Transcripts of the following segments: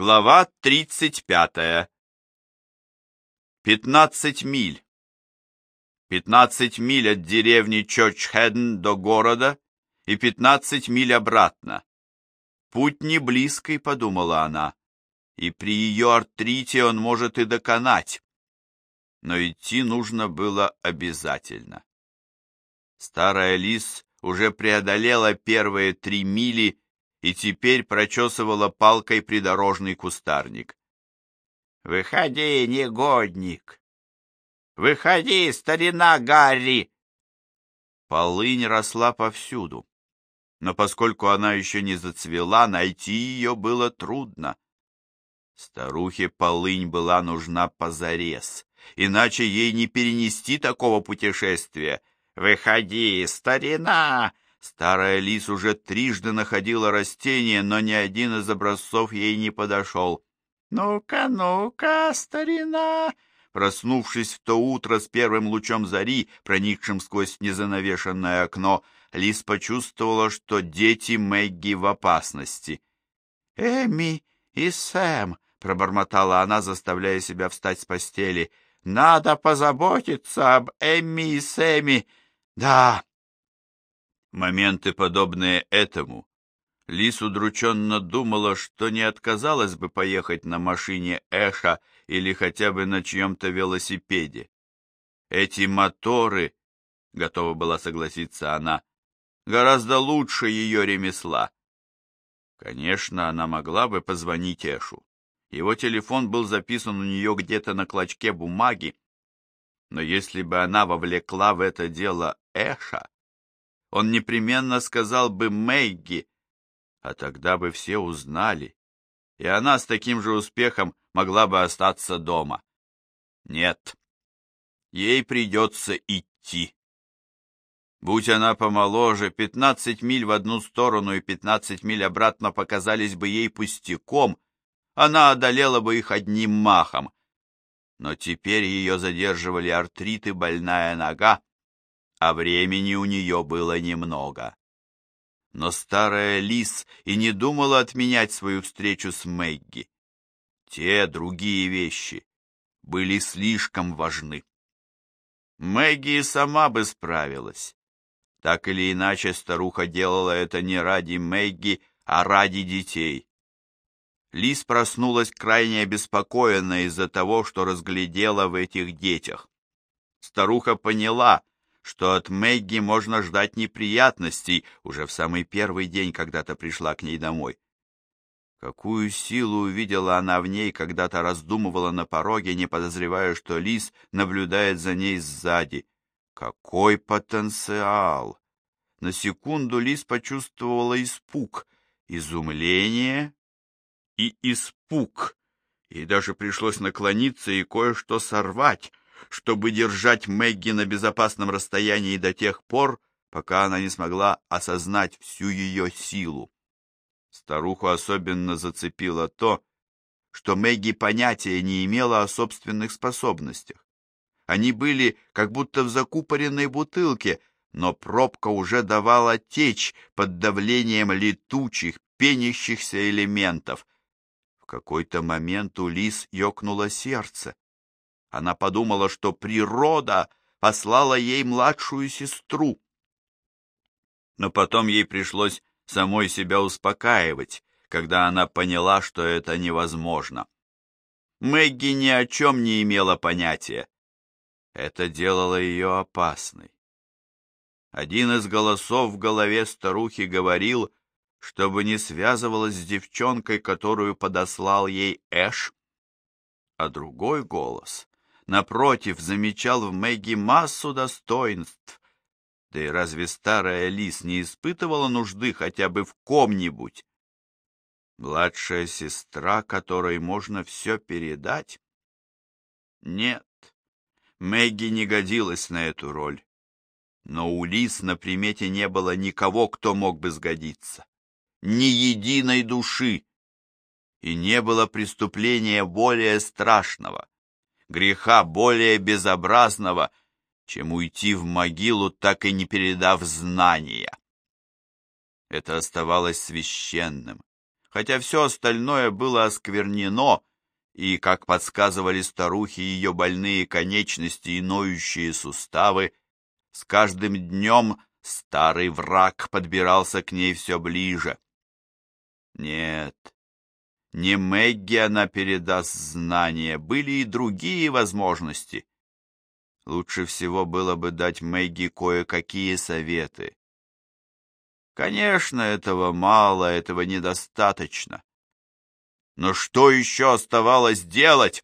Глава 35. 15 миль. 15 миль от деревни Чочхеден до города и 15 миль обратно. Путь не близкий, подумала она, и при ее артрите он может и доконать. Но идти нужно было обязательно. Старая лис уже преодолела первые три мили и теперь прочесывала палкой придорожный кустарник. «Выходи, негодник! Выходи, старина Гарри!» Полынь росла повсюду, но поскольку она еще не зацвела, найти ее было трудно. Старухе полынь была нужна позарез, иначе ей не перенести такого путешествия. «Выходи, старина!» Старая лис уже трижды находила растение, но ни один из образцов ей не подошел. «Ну-ка, ну-ка, старина!» Проснувшись в то утро с первым лучом зари, проникшим сквозь незанавешенное окно, Лис почувствовала, что дети Мэгги в опасности. «Эми и Сэм!» — пробормотала она, заставляя себя встать с постели. «Надо позаботиться об Эмми и Сэме!» «Да, моменты, подобные этому, Лис удрученно думала, что не отказалась бы поехать на машине Эша или хотя бы на чьем-то велосипеде. Эти моторы, готова была согласиться она, гораздо лучше ее ремесла. Конечно, она могла бы позвонить Эшу. Его телефон был записан у нее где-то на клочке бумаги, но если бы она вовлекла в это дело Эша, он непременно сказал бы Мэгги, а тогда бы все узнали, и она с таким же успехом могла бы остаться дома. Нет, ей придется идти. Будь она помоложе, пятнадцать миль в одну сторону и пятнадцать миль обратно показались бы ей пустяком, она одолела бы их одним махом. Но теперь ее задерживали артрит и больная нога, а времени у нее было немного. Но старая Лис и не думала отменять свою встречу с Мэгги. Те другие вещи были слишком важны. Мэгги сама бы справилась. Так или иначе, старуха делала это не ради Мэгги, а ради детей. Лис проснулась крайне обеспокоенная из-за того, что разглядела в этих детях. Старуха поняла, что от Мэгги можно ждать неприятностей уже в самый первый день, когда-то пришла к ней домой. Какую силу увидела она в ней, когда-то раздумывала на пороге, не подозревая, что лис наблюдает за ней сзади. Какой потенциал! На секунду лис почувствовала испуг, изумление и испуг. Ей даже пришлось наклониться и кое-что сорвать, чтобы держать Мэгги на безопасном расстоянии до тех пор, пока она не смогла осознать всю ее силу. Старуху особенно зацепило то, что Мэгги понятия не имела о собственных способностях. Они были как будто в закупоренной бутылке, но пробка уже давала течь под давлением летучих, пенящихся элементов. В какой-то момент у Лис ёкнуло сердце. Она подумала, что природа послала ей младшую сестру. Но потом ей пришлось самой себя успокаивать, когда она поняла, что это невозможно. Мэгги ни о чем не имела понятия. Это делало ее опасной. Один из голосов в голове старухи говорил, чтобы не связывалась с девчонкой, которую подослал ей Эш, а другой голос напротив, замечал в Мэгги массу достоинств. Да и разве старая Лис не испытывала нужды хотя бы в ком-нибудь? Младшая сестра, которой можно все передать? Нет, Мэгги не годилась на эту роль. Но у Лис на примете не было никого, кто мог бы сгодиться. Ни единой души. И не было преступления более страшного греха более безобразного, чем уйти в могилу, так и не передав знания. Это оставалось священным, хотя все остальное было осквернено, и, как подсказывали старухи, ее больные конечности и ноющие суставы, с каждым днем старый враг подбирался к ней все ближе. Нет, не Мэгги она передаст знания, были и другие возможности. Лучше всего было бы дать Мэгги кое-какие советы. Конечно, этого мало, этого недостаточно. Но что еще оставалось делать?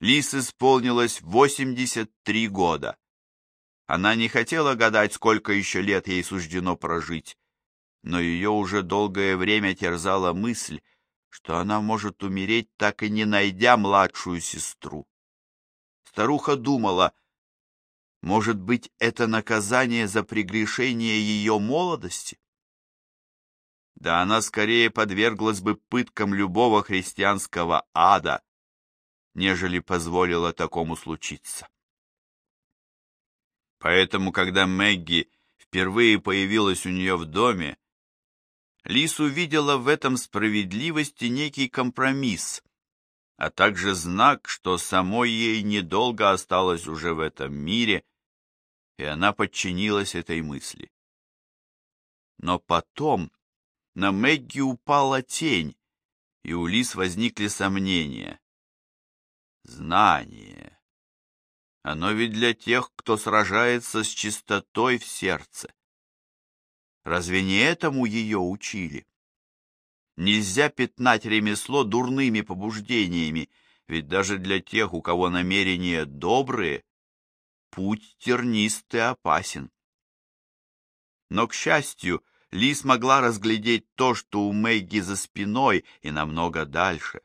Лис исполнилось 83 года. Она не хотела гадать, сколько еще лет ей суждено прожить, но ее уже долгое время терзала мысль, что она может умереть, так и не найдя младшую сестру. Старуха думала, может быть, это наказание за прегрешение ее молодости? да она скорее подверглась бы пыткам любого христианского ада, нежели позволила такому случиться. Поэтому, когда Мэгги впервые появилась у нее в доме, Лис увидела в этом справедливости некий компромисс, а также знак, что самой ей недолго осталось уже в этом мире, и она подчинилась этой мысли. Но потом на Мэгги упала тень, и у Лис возникли сомнения. Знание. Оно ведь для тех, кто сражается с чистотой в сердце. Разве не этому ее учили? Нельзя пятнать ремесло дурными побуждениями, ведь даже для тех, у кого намерения добрые, путь тернистый опасен. Но, к счастью, ли смогла разглядеть то, что у Мэгги за спиной и намного дальше.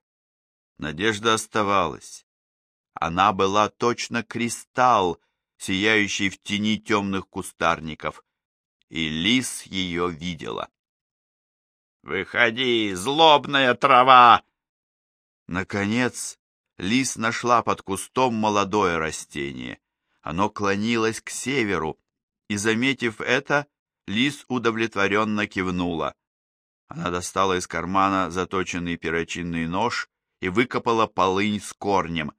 Надежда оставалась. Она была точно кристалл, сияющий в тени темных кустарников, и Лис ее видела. «Выходи, злобная трава!» Наконец, Лис нашла под кустом молодое растение. Оно клонилось к северу, и, заметив это, Лис удовлетворенно кивнула. Она достала из кармана заточенный перочинный нож и выкопала полынь с корнем.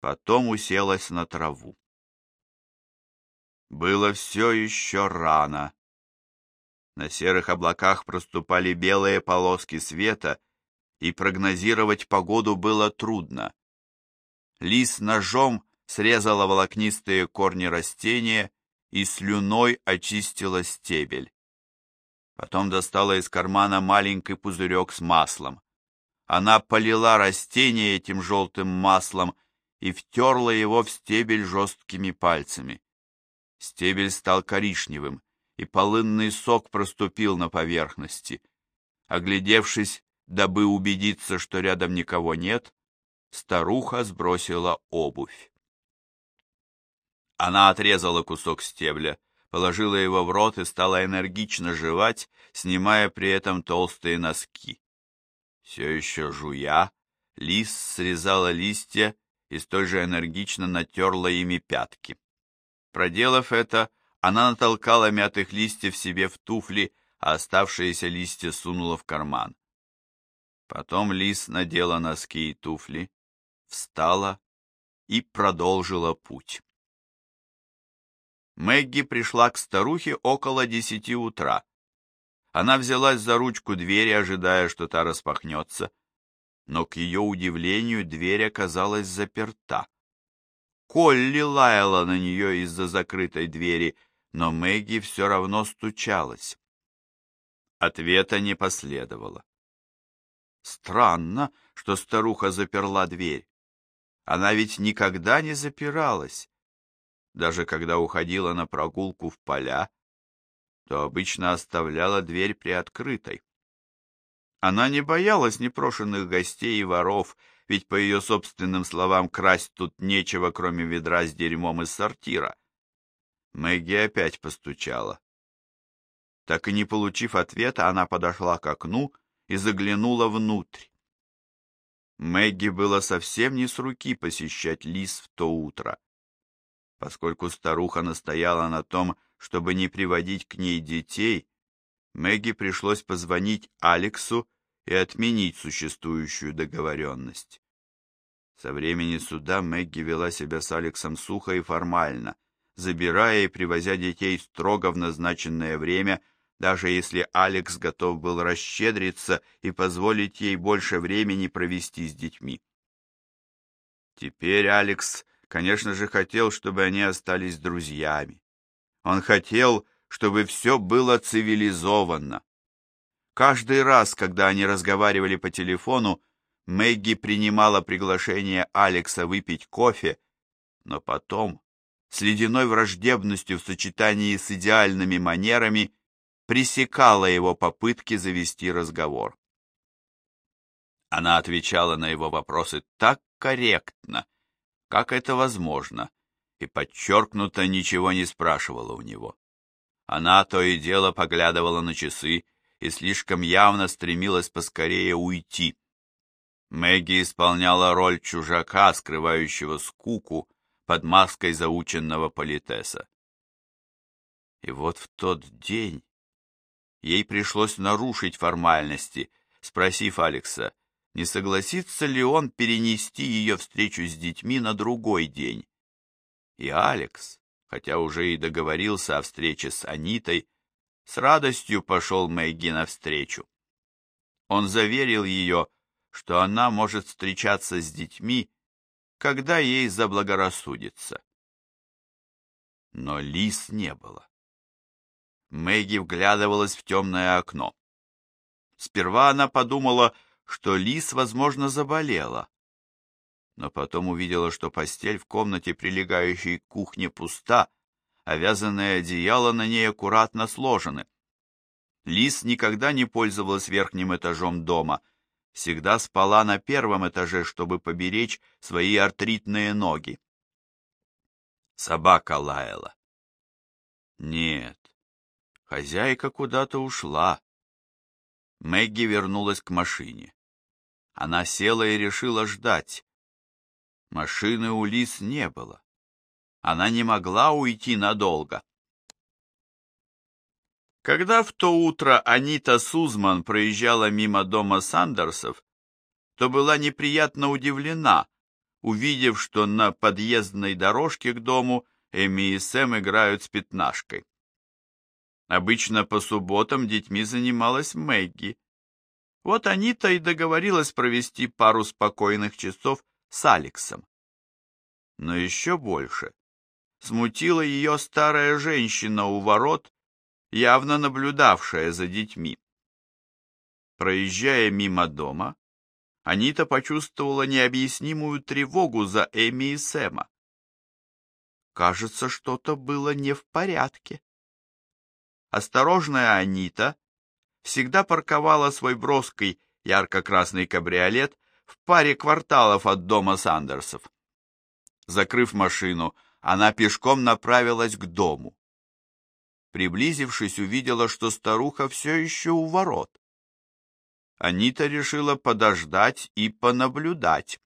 Потом уселась на траву. Было все еще рано. На серых облаках проступали белые полоски света, и прогнозировать погоду было трудно. Лис ножом срезала волокнистые корни растения и слюной очистила стебель. Потом достала из кармана маленький пузырек с маслом. Она полила растение этим желтым маслом и втерла его в стебель жесткими пальцами. Стебель стал коричневым, и полынный сок проступил на поверхности. Оглядевшись, дабы убедиться, что рядом никого нет, старуха сбросила обувь. Она отрезала кусок стебля, положила его в рот и стала энергично жевать, снимая при этом толстые носки. Все еще жуя, лис срезала листья и столь же энергично натерла ими пятки. Проделав это, она натолкала мятых листьев себе в туфли, а оставшиеся листья сунула в карман. Потом лис надела носки и туфли, встала и продолжила путь. Мэгги пришла к старухе около десяти утра. Она взялась за ручку двери, ожидая, что та распахнется, но, к ее удивлению, дверь оказалась заперта. Колли лаяла на нее из-за закрытой двери, но Мэгги все равно стучалась. Ответа не последовало. Странно, что старуха заперла дверь. Она ведь никогда не запиралась даже когда уходила на прогулку в поля, то обычно оставляла дверь приоткрытой. Она не боялась непрошенных гостей и воров, ведь, по ее собственным словам, красть тут нечего, кроме ведра с дерьмом из сортира. Мэгги опять постучала. Так и не получив ответа, она подошла к окну и заглянула внутрь. Мэгги было совсем не с руки посещать лис в то утро. Поскольку старуха настояла на том, чтобы не приводить к ней детей, Мэгги пришлось позвонить Алексу и отменить существующую договоренность. Со времени суда Мэгги вела себя с Алексом сухо и формально, забирая и привозя детей строго в назначенное время, даже если Алекс готов был расщедриться и позволить ей больше времени провести с детьми. Теперь Алекс, конечно же, хотел, чтобы они остались друзьями. Он хотел, чтобы все было цивилизованно. Каждый раз, когда они разговаривали по телефону, Мэгги принимала приглашение Алекса выпить кофе, но потом, с ледяной враждебностью в сочетании с идеальными манерами, пресекала его попытки завести разговор. Она отвечала на его вопросы так корректно, как это возможно, и подчеркнуто ничего не спрашивала у него. Она то и дело поглядывала на часы и слишком явно стремилась поскорее уйти. Мэгги исполняла роль чужака, скрывающего скуку под маской заученного политеса. И вот в тот день ей пришлось нарушить формальности, спросив Алекса, не согласится ли он перенести ее встречу с детьми на другой день. И Алекс, хотя уже и договорился о встрече с Анитой, с радостью пошел Мэгги навстречу. Он заверил ее, что она может встречаться с детьми, когда ей заблагорассудится. Но лис не было. Мэгги вглядывалась в темное окно. Сперва она подумала, что лис, возможно, заболела но потом увидела, что постель в комнате, прилегающей к кухне, пуста, а вязаное одеяло на ней аккуратно сложены. Лис никогда не пользовалась верхним этажом дома, всегда спала на первом этаже, чтобы поберечь свои артритные ноги. Собака лаяла. Нет, хозяйка куда-то ушла. Мэгги вернулась к машине. Она села и решила ждать. Машины у Лис не было. Она не могла уйти надолго. Когда в то утро Анита Сузман проезжала мимо дома Сандерсов, то была неприятно удивлена, увидев, что на подъездной дорожке к дому Эми и Сэм играют с пятнашкой. Обычно по субботам детьми занималась Мэгги. Вот Анита и договорилась провести пару спокойных часов с Алексом. Но еще больше смутила ее старая женщина у ворот, явно наблюдавшая за детьми. Проезжая мимо дома, Анита почувствовала необъяснимую тревогу за Эми и Сэма. Кажется, что-то было не в порядке. Осторожная Анита всегда парковала свой броский ярко-красный кабриолет в паре кварталов от дома Сандерсов. Закрыв машину, она пешком направилась к дому. Приблизившись, увидела, что старуха все еще у ворот. Анита решила подождать и понаблюдать.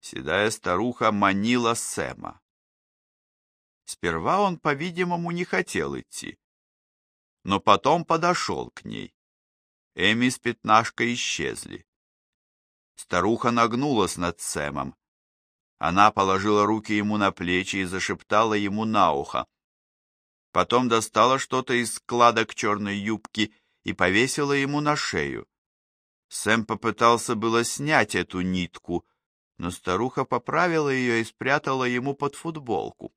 Седая старуха манила Сэма. Сперва он, по-видимому, не хотел идти, но потом подошел к ней. Эми с пятнашкой исчезли. Старуха нагнулась над Сэмом. Она положила руки ему на плечи и зашептала ему на ухо. Потом достала что-то из складок черной юбки и повесила ему на шею. Сэм попытался было снять эту нитку, но старуха поправила ее и спрятала ему под футболку.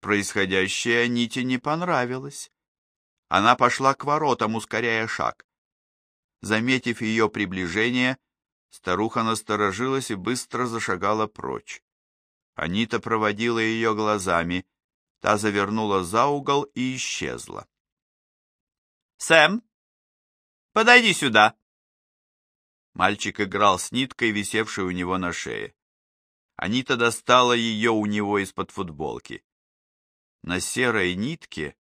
Происходящее Ните не понравилось. Она пошла к воротам, ускоряя шаг. Заметив ее приближение, старуха насторожилась и быстро зашагала прочь. Анита проводила ее глазами, та завернула за угол и исчезла. «Сэм, подойди сюда!» Мальчик играл с ниткой, висевшей у него на шее. Анита достала ее у него из-под футболки. На серой нитке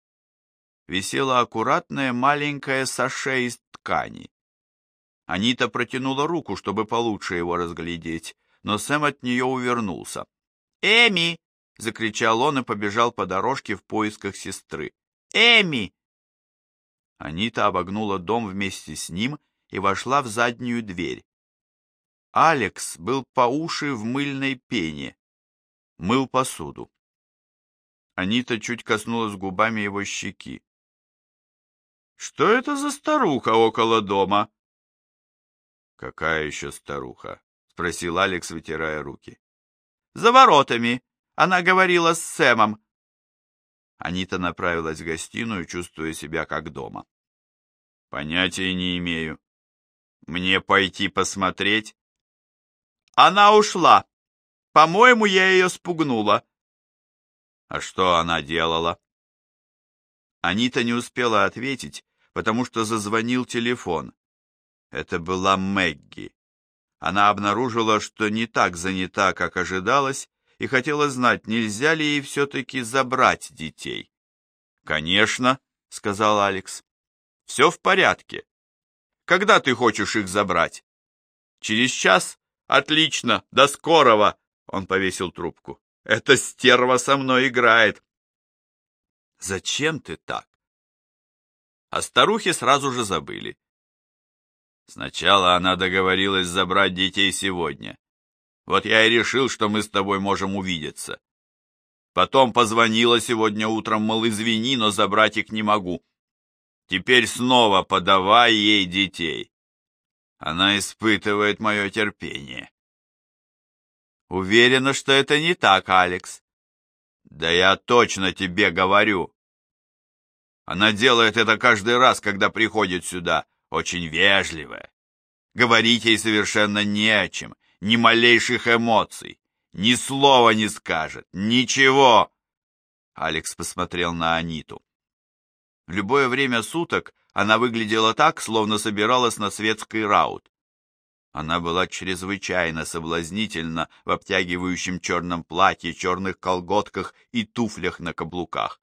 висела аккуратная маленькая саше из ткани. Анита протянула руку, чтобы получше его разглядеть, но Сэм от нее увернулся. «Эми!» — закричал он и побежал по дорожке в поисках сестры. «Эми! Анита обогнула дом вместе с ним и вошла в заднюю дверь. Алекс был по уши в мыльной пене, мыл посуду. Анита чуть коснулась губами его щеки. «Что это за старуха около дома?» «Какая еще старуха?» — спросил Алекс, вытирая руки. «За воротами. Она говорила с Сэмом». Анита направилась в гостиную, чувствуя себя как дома. «Понятия не имею. Мне пойти посмотреть?» Она ушла. По-моему, я ее спугнула. А что она делала? Анита не успела ответить, потому что зазвонил телефон. Это была Мэгги. Она обнаружила, что не так занята, как ожидалось, и хотела знать, нельзя ли ей все-таки забрать детей. «Конечно», — сказал Алекс. «Все в порядке. Когда ты хочешь их забрать? Через час Отлично, до скорого!» Он повесил трубку. «Эта стерва со мной играет!» «Зачем ты так?» А старухи сразу же забыли. Сначала она договорилась забрать детей сегодня. Вот я и решил, что мы с тобой можем увидеться. Потом позвонила сегодня утром, мол, извини, но забрать их не могу. Теперь снова подавай ей детей. Она испытывает мое терпение. Уверена, что это не так, Алекс. Да я точно тебе говорю. Она делает это каждый раз, когда приходит сюда, очень вежливая. Говорить ей совершенно не о чем, ни малейших эмоций, ни слова не скажет, ничего. Алекс посмотрел на Аниту. В любое время суток она выглядела так, словно собиралась на светский раут. Она была чрезвычайно соблазнительна в обтягивающем черном платье, черных колготках и туфлях на каблуках.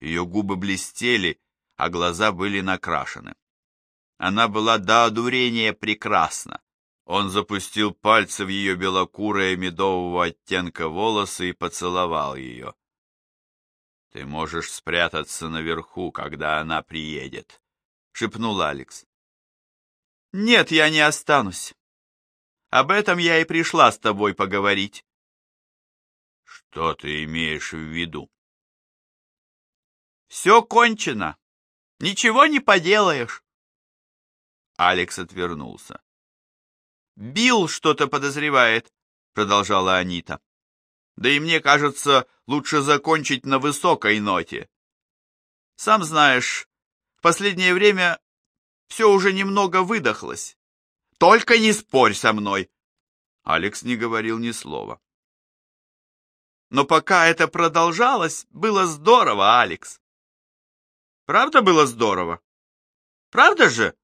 Ее губы блестели, а глаза были накрашены. Она была до одурения прекрасна. Он запустил пальцы в ее белокурые медового оттенка волосы и поцеловал ее. «Ты можешь спрятаться наверху, когда она приедет», — шепнул Алекс. «Нет, я не останусь. Об этом я и пришла с тобой поговорить». «Что ты имеешь в виду?» «Все кончено. Ничего не поделаешь». Алекс отвернулся. «Билл что-то подозревает», — продолжала Анита. «Да и мне кажется, лучше закончить на высокой ноте. Сам знаешь, в последнее время все уже немного выдохлось. Только не спорь со мной!» Алекс не говорил ни слова. «Но пока это продолжалось, было здорово, Алекс. Правда было здорово? Правда же?»